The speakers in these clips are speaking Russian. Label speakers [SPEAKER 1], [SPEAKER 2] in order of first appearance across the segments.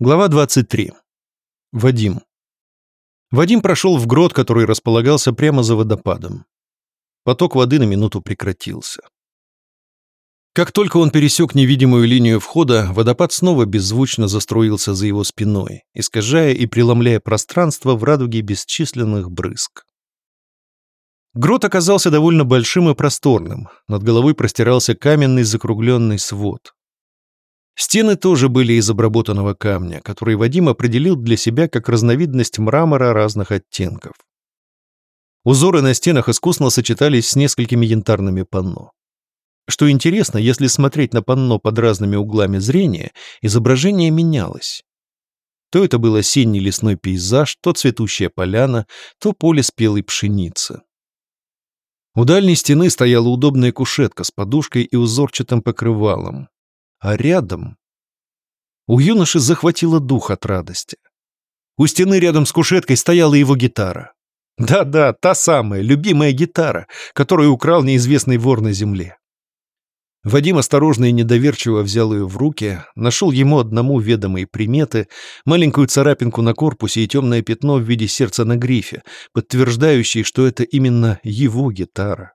[SPEAKER 1] Глава 23. Вадим. Вадим прошел в грот, который располагался прямо за водопадом. Поток воды на минуту прекратился. Как только он пересек невидимую линию входа, водопад снова беззвучно заструился за его спиной, искажая и преломляя пространство в радуге бесчисленных брызг. Грот оказался довольно большим и просторным, над головой простирался каменный закругленный свод. Стены тоже были из обработанного камня, который Вадим определил для себя как разновидность мрамора разных оттенков. Узоры на стенах искусно сочетались с несколькими янтарными панно. Что интересно, если смотреть на панно под разными углами зрения, изображение менялось. То это был осенний лесной пейзаж, то цветущая поляна, то поле спелой пшеницы. У дальней стены стояла удобная кушетка с подушкой и узорчатым покрывалом а рядом... У юноши захватило дух от радости. У стены рядом с кушеткой стояла его гитара. Да-да, та самая, любимая гитара, которую украл неизвестный вор на земле. Вадим осторожно и недоверчиво взял ее в руки, нашел ему одному ведомые приметы, маленькую царапинку на корпусе и темное пятно в виде сердца на грифе, подтверждающие, что это именно его гитара.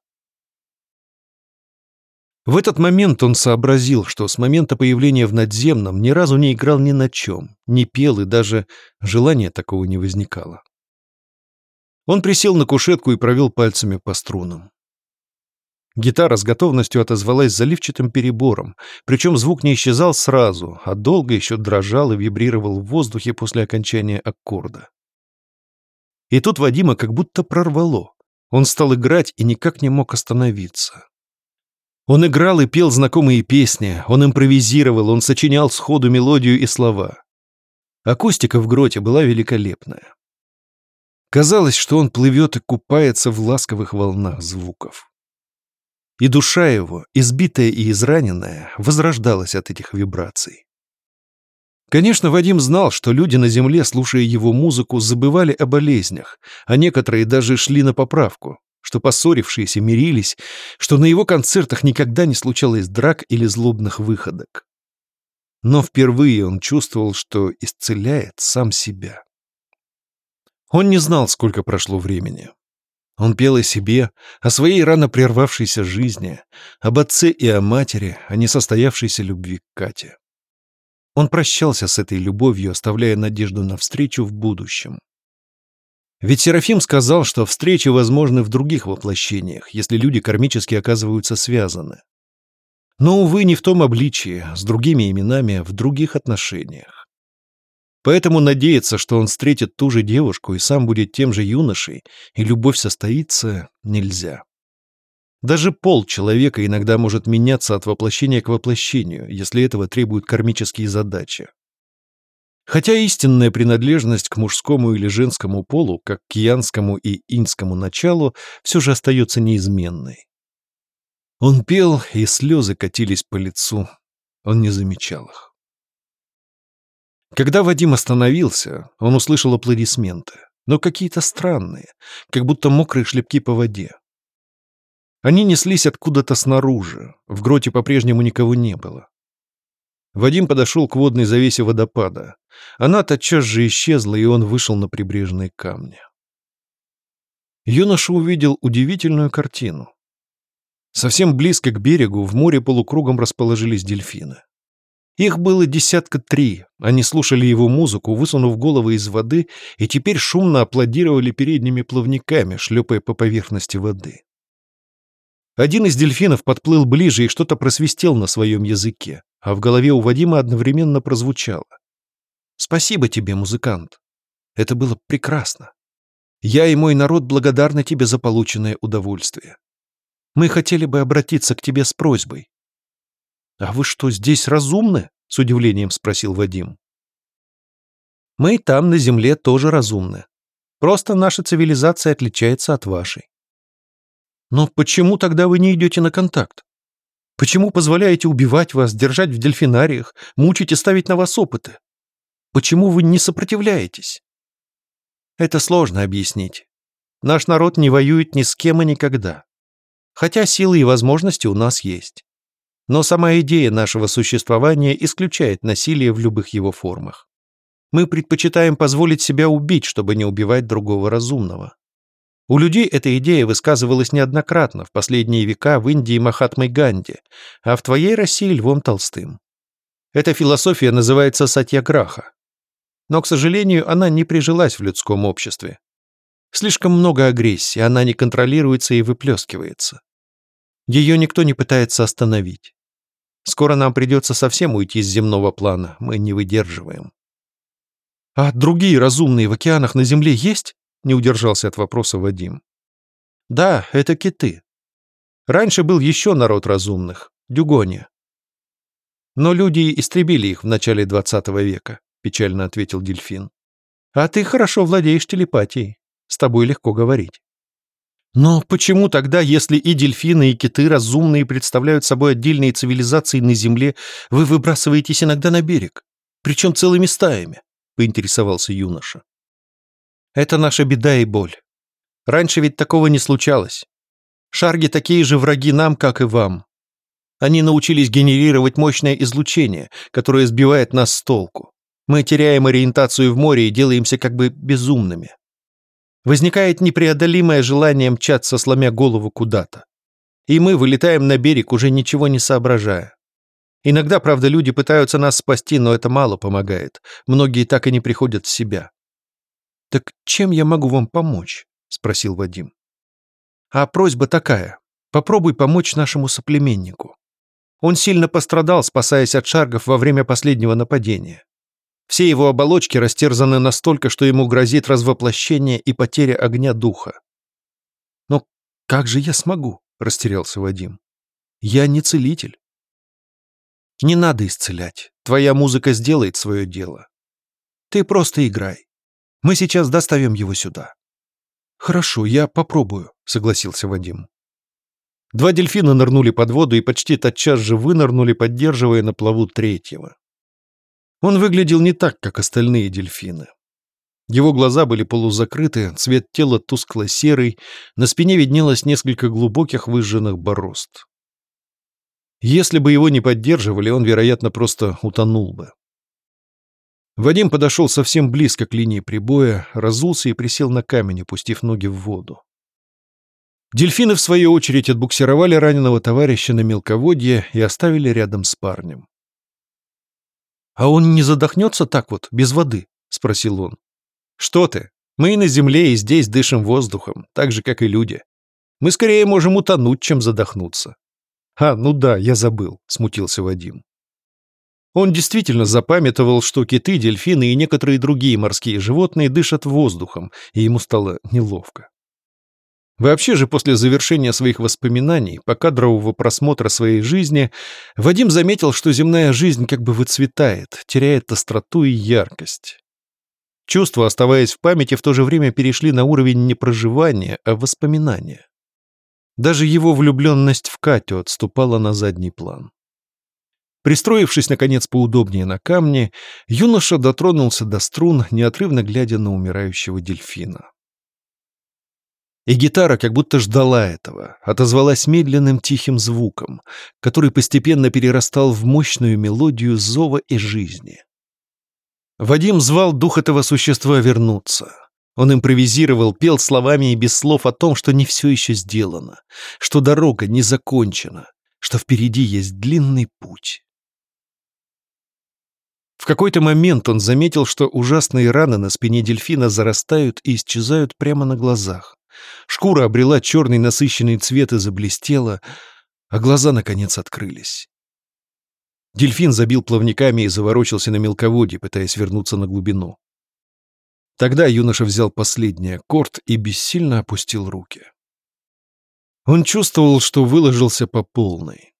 [SPEAKER 1] В этот момент он сообразил, что с момента появления в надземном ни разу не играл ни на чем, не пел и даже желания такого не возникало. Он присел на кушетку и провел пальцами по струнам. Гитара с готовностью отозвалась заливчатым перебором, причем звук не исчезал сразу, а долго еще дрожал и вибрировал в воздухе после окончания аккорда. И тут Вадима как будто прорвало. Он стал играть и никак не мог остановиться. Он играл и пел знакомые песни, он импровизировал, он сочинял сходу мелодию и слова. Акустика в гроте была великолепная. Казалось, что он плывет и купается в ласковых волнах звуков. И душа его, избитая и израненная, возрождалась от этих вибраций. Конечно, Вадим знал, что люди на земле, слушая его музыку, забывали о болезнях, а некоторые даже шли на поправку, что поссорившиеся мирились, что на его концертах никогда не случалось драк или злобных выходок. Но впервые он чувствовал, что исцеляет сам себя. Он не знал, сколько прошло времени. Он пел о себе, о своей рано прервавшейся жизни, об отце и о матери, о несостоявшейся любви к Кате. Он прощался с этой любовью, оставляя надежду на встречу в будущем. Ведь Серафим сказал, что встречи возможны в других воплощениях, если люди кармически оказываются связаны. Но, увы, не в том обличии, с другими именами, в других отношениях. Поэтому надеяться, что он встретит ту же девушку и сам будет тем же юношей, и любовь состоится, нельзя. Даже пол человека иногда может меняться от воплощения к воплощению, если этого требуют кармические задачи. Хотя истинная принадлежность к мужскому или женскому полу, как к янскому и инскому началу, все же остается неизменной. Он пел, и слезы катились по лицу. Он не замечал их. Когда Вадим остановился, он услышал аплодисменты, но какие-то странные, как будто мокрые шлепки по воде. Они неслись откуда-то снаружи, в гроте по-прежнему никого не было. Вадим подошел к водной завесе водопада. Она тотчас же исчезла, и он вышел на прибрежные камни. Юноша увидел удивительную картину. Совсем близко к берегу в море полукругом расположились дельфины. Их было десятка три. Они слушали его музыку, высунув головы из воды, и теперь шумно аплодировали передними плавниками, шлепая по поверхности воды. Один из дельфинов подплыл ближе и что-то просвистел на своем языке а в голове у Вадима одновременно прозвучало. «Спасибо тебе, музыкант. Это было прекрасно. Я и мой народ благодарны тебе за полученное удовольствие. Мы хотели бы обратиться к тебе с просьбой». «А вы что, здесь разумны?» — с удивлением спросил Вадим. «Мы там, на Земле, тоже разумны. Просто наша цивилизация отличается от вашей». «Но почему тогда вы не идете на контакт?» Почему позволяете убивать вас, держать в дельфинариях, мучить и ставить на вас опыты? Почему вы не сопротивляетесь? Это сложно объяснить. Наш народ не воюет ни с кем и никогда. Хотя силы и возможности у нас есть. Но сама идея нашего существования исключает насилие в любых его формах. Мы предпочитаем позволить себя убить, чтобы не убивать другого разумного. У людей эта идея высказывалась неоднократно в последние века в Индии Махатмой Ганди, а в твоей России Львом Толстым. Эта философия называется сатьяграха. Но, к сожалению, она не прижилась в людском обществе. Слишком много агрессии, она не контролируется и выплескивается. Ее никто не пытается остановить. Скоро нам придется совсем уйти с земного плана, мы не выдерживаем. А другие разумные в океанах на Земле есть? Не удержался от вопроса Вадим. Да, это киты. Раньше был еще народ разумных — дюгони. Но люди истребили их в начале 20 века, печально ответил дельфин. А ты хорошо владеешь телепатией. С тобой легко говорить. Но почему тогда, если и дельфины, и киты разумные представляют собой отдельные цивилизации на Земле, вы выбрасываетесь иногда на берег? Причем целыми стаями? Поинтересовался юноша. Это наша беда и боль. Раньше ведь такого не случалось. Шарги такие же враги нам, как и вам. Они научились генерировать мощное излучение, которое сбивает нас с толку. Мы теряем ориентацию в море и делаемся как бы безумными. Возникает непреодолимое желание мчаться, сломя голову куда-то. И мы вылетаем на берег, уже ничего не соображая. Иногда, правда, люди пытаются нас спасти, но это мало помогает. Многие так и не приходят в себя. «Так чем я могу вам помочь?» — спросил Вадим. «А просьба такая. Попробуй помочь нашему соплеменнику. Он сильно пострадал, спасаясь от шаргов во время последнего нападения. Все его оболочки растерзаны настолько, что ему грозит развоплощение и потеря огня духа. «Но как же я смогу?» — растерялся Вадим. «Я не целитель». «Не надо исцелять. Твоя музыка сделает свое дело. Ты просто играй. Мы сейчас доставим его сюда». «Хорошо, я попробую», — согласился Вадим. Два дельфина нырнули под воду и почти тотчас же вынырнули, поддерживая на плаву третьего. Он выглядел не так, как остальные дельфины. Его глаза были полузакрыты, цвет тела тускло-серый, на спине виднелось несколько глубоких выжженных борозд. Если бы его не поддерживали, он, вероятно, просто утонул бы. Вадим подошел совсем близко к линии прибоя, разулся и присел на камень, опустив ноги в воду. Дельфины, в свою очередь, отбуксировали раненого товарища на мелководье и оставили рядом с парнем. «А он не задохнется так вот, без воды?» — спросил он. «Что ты? Мы и на земле, и здесь дышим воздухом, так же, как и люди. Мы скорее можем утонуть, чем задохнуться». «А, ну да, я забыл», — смутился Вадим. Он действительно запамятовал, что киты, дельфины и некоторые другие морские животные дышат воздухом, и ему стало неловко. Вообще же после завершения своих воспоминаний, по кадрового просмотра своей жизни, Вадим заметил, что земная жизнь как бы выцветает, теряет остроту и яркость. Чувства, оставаясь в памяти, в то же время перешли на уровень не проживания, а воспоминания. Даже его влюбленность в Катю отступала на задний план. Пристроившись, наконец, поудобнее на камне, юноша дотронулся до струн, неотрывно глядя на умирающего дельфина. И гитара как будто ждала этого, отозвалась медленным тихим звуком, который постепенно перерастал в мощную мелодию зова и жизни. Вадим звал дух этого существа вернуться. Он импровизировал, пел словами и без слов о том, что не все еще сделано, что дорога не закончена, что впереди есть длинный путь. В какой-то момент он заметил, что ужасные раны на спине дельфина зарастают и исчезают прямо на глазах. Шкура обрела черный насыщенный цвет и заблестела, а глаза, наконец, открылись. Дельфин забил плавниками и заворочился на мелководье, пытаясь вернуться на глубину. Тогда юноша взял последний аккорд и бессильно опустил руки. Он чувствовал, что выложился по полной.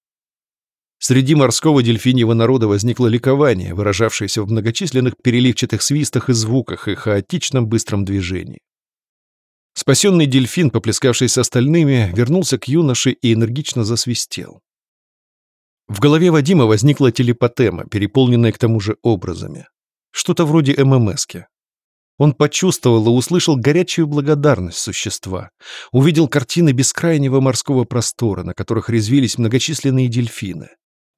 [SPEAKER 1] Среди морского дельфиньего народа возникло ликование, выражавшееся в многочисленных переливчатых свистах и звуках и хаотичном быстром движении. Спасенный дельфин, поплескавший с остальными, вернулся к юноше и энергично засвистел. В голове Вадима возникла телепатема, переполненная к тому же образами. Что-то вроде ММСки. Он почувствовал и услышал горячую благодарность существа. Увидел картины бескрайнего морского простора, на которых резвились многочисленные дельфины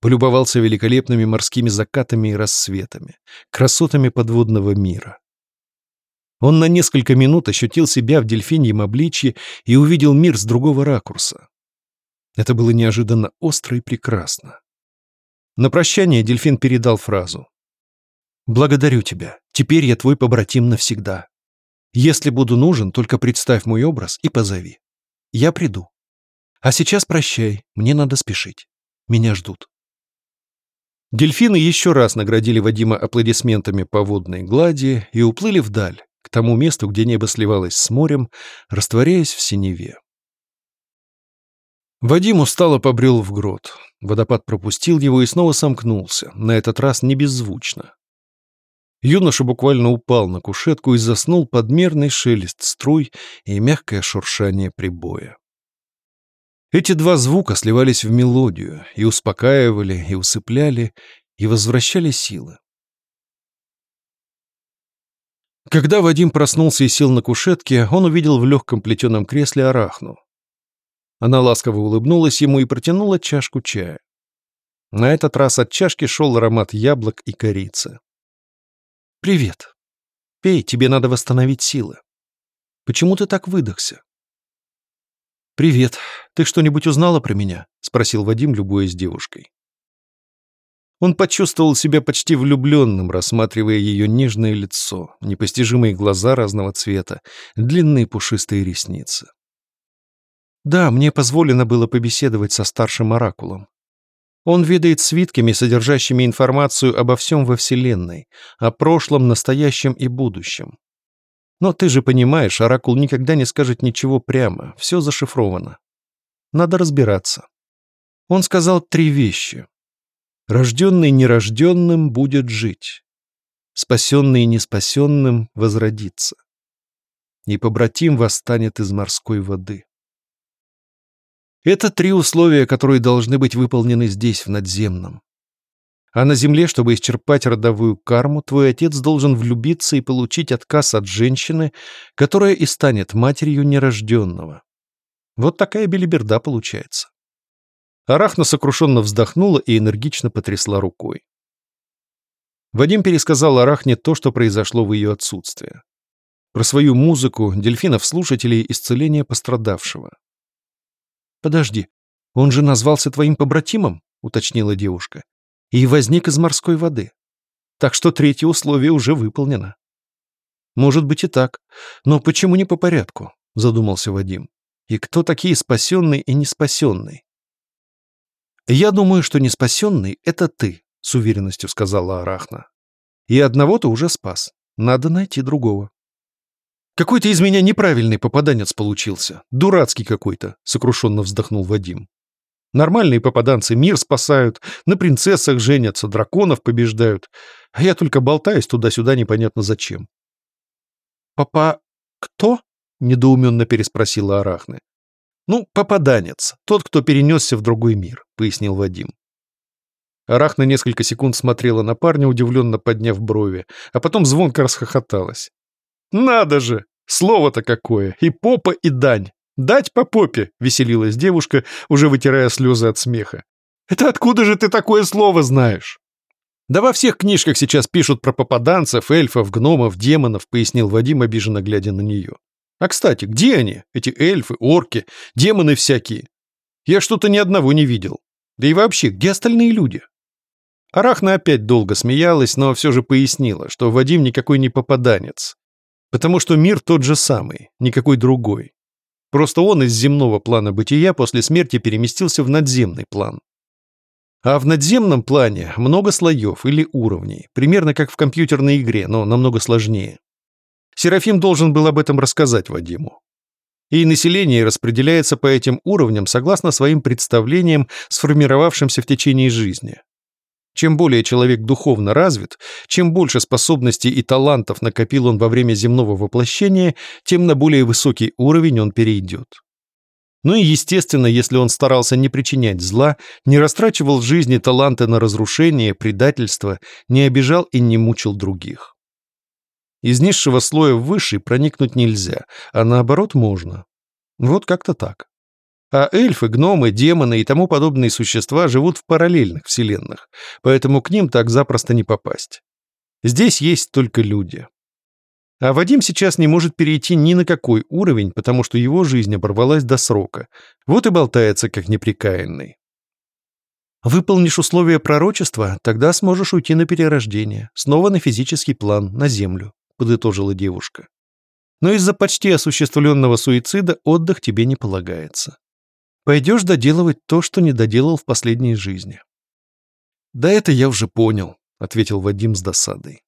[SPEAKER 1] полюбовался великолепными морскими закатами и рассветами, красотами подводного мира. Он на несколько минут ощутил себя в дельфиньем обличье и увидел мир с другого ракурса. Это было неожиданно остро и прекрасно. На прощание дельфин передал фразу. «Благодарю тебя. Теперь я твой побратим навсегда. Если буду нужен, только представь мой образ и позови. Я приду. А сейчас прощай, мне надо спешить. Меня ждут». Дельфины еще раз наградили Вадима аплодисментами по водной глади и уплыли вдаль, к тому месту, где небо сливалось с морем, растворяясь в синеве. Вадим устало побрел в грот. Водопад пропустил его и снова сомкнулся, на этот раз не беззвучно. Юноша буквально упал на кушетку и заснул под мерный шелест струй и мягкое шуршание прибоя. Эти два звука сливались в мелодию и успокаивали, и усыпляли, и возвращали силы. Когда Вадим проснулся и сел на кушетке, он увидел в легком плетеном кресле арахну. Она ласково улыбнулась ему и протянула чашку чая. На этот раз от чашки шел аромат яблок и корицы. «Привет. Пей, тебе надо восстановить силы. Почему ты так выдохся?» «Привет. Ты что-нибудь узнала про меня?» — спросил Вадим, любуясь девушкой. Он почувствовал себя почти влюбленным, рассматривая ее нежное лицо, непостижимые глаза разного цвета, длинные пушистые ресницы. Да, мне позволено было побеседовать со старшим оракулом. Он ведает свитками, содержащими информацию обо всем во Вселенной, о прошлом, настоящем и будущем. Но ты же понимаешь, оракул никогда не скажет ничего прямо, все зашифровано. Надо разбираться. Он сказал три вещи. Рожденный нерожденным будет жить. Спасенный неспасенным возродится. И побратим восстанет из морской воды. Это три условия, которые должны быть выполнены здесь, в надземном. А на земле, чтобы исчерпать родовую карму, твой отец должен влюбиться и получить отказ от женщины, которая и станет матерью нерожденного. Вот такая белиберда получается. Арахна сокрушенно вздохнула и энергично потрясла рукой. Вадим пересказал Арахне то, что произошло в ее отсутствие. Про свою музыку, дельфинов-слушателей, исцеление пострадавшего. «Подожди, он же назвался твоим побратимом?» — уточнила девушка. «И возник из морской воды. Так что третье условие уже выполнено». «Может быть и так. Но почему не по порядку?» — задумался Вадим. «И кто такие спасенные и неспасенные?» «Я думаю, что неспасенный — это ты», — с уверенностью сказала Арахна. «И одного ты уже спас. Надо найти другого». «Какой-то из меня неправильный попаданец получился. Дурацкий какой-то», — сокрушенно вздохнул Вадим. «Нормальные попаданцы мир спасают, на принцессах женятся, драконов побеждают, а я только болтаюсь туда-сюда непонятно зачем». «Папа... кто?» — недоуменно переспросила Арахны. «Ну, попаданец, тот, кто перенесся в другой мир», — пояснил Вадим. Арахна несколько секунд смотрела на парня, удивленно подняв брови, а потом звонко расхохоталась. «Надо же! Слово-то какое! И попа, и дань! Дать по попе!» — веселилась девушка, уже вытирая слезы от смеха. «Это откуда же ты такое слово знаешь?» «Да во всех книжках сейчас пишут про попаданцев, эльфов, гномов, демонов», — пояснил Вадим, обиженно глядя на нее. А, кстати, где они, эти эльфы, орки, демоны всякие? Я что-то ни одного не видел. Да и вообще, где остальные люди? Арахна опять долго смеялась, но все же пояснила, что Вадим никакой не попаданец. Потому что мир тот же самый, никакой другой. Просто он из земного плана бытия после смерти переместился в надземный план. А в надземном плане много слоев или уровней, примерно как в компьютерной игре, но намного сложнее. Серафим должен был об этом рассказать Вадиму. И население распределяется по этим уровням согласно своим представлениям, сформировавшимся в течение жизни. Чем более человек духовно развит, чем больше способностей и талантов накопил он во время земного воплощения, тем на более высокий уровень он перейдет. Ну и естественно, если он старался не причинять зла, не растрачивал в жизни таланты на разрушение, предательство, не обижал и не мучил других. Из низшего слоя в высший проникнуть нельзя, а наоборот можно. Вот как-то так. А эльфы, гномы, демоны и тому подобные существа живут в параллельных вселенных, поэтому к ним так запросто не попасть. Здесь есть только люди. А Вадим сейчас не может перейти ни на какой уровень, потому что его жизнь оборвалась до срока. Вот и болтается, как неприкаянный. Выполнишь условия пророчества, тогда сможешь уйти на перерождение, снова на физический план, на землю, подытожила девушка. Но из-за почти осуществленного суицида отдых тебе не полагается. Пойдешь доделывать то, что не доделал в последней жизни. Да это я уже понял, ответил Вадим с досадой.